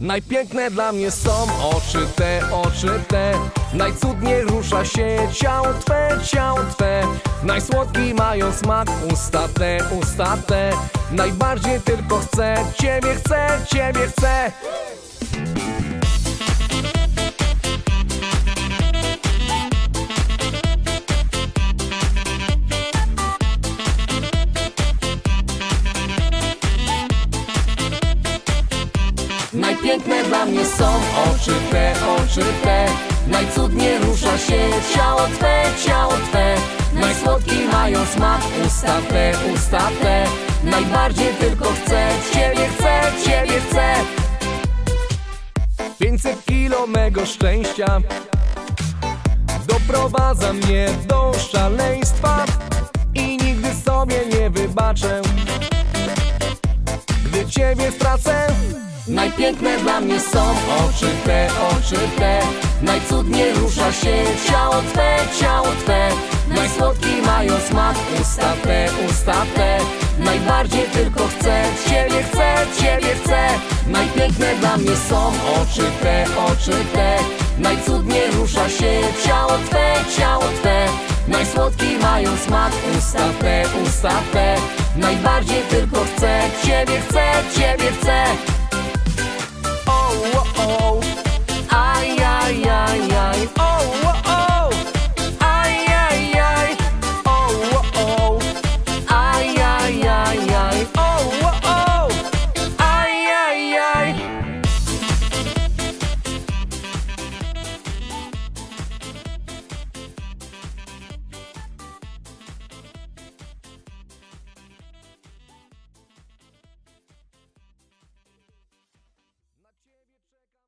Najpiękne dla mnie są oczy te, oczy te. Najcudniej rusza się ciało twe, ciało twe. Najsłodki mają smak usta te, usta te. Najbardziej tylko chcę, ciebie chcę, ciebie chcę Najpiękne dla mnie są oczy te, oczy te. Najcudniej rusza się ciało twe, ciało twe. Najsłodki mają smak usta te, usta te. Najbardziej tylko chcę, ciebie chcę, ciebie chcę. 500 kilo mego szczęścia Doprowadza mnie do szaleństwa I nigdy sobie nie wybaczę Gdy ciebie stracę Najpiękne dla mnie są oczy te, oczy te. Najcudniej rusza się ciało twe, ciało twe. Najsłodki mają smak usta te, usta te. Najbardziej tylko chcę, ciebie chcę, ciebie chcę. Najpiękne dla mnie są oczy te, oczy te. Najcudniej rusza się ciało twe, ciało twe. Najsłodki mają smak usta te, usta te. Najbardziej tylko chcę, ciebie chcę, ciebie chcę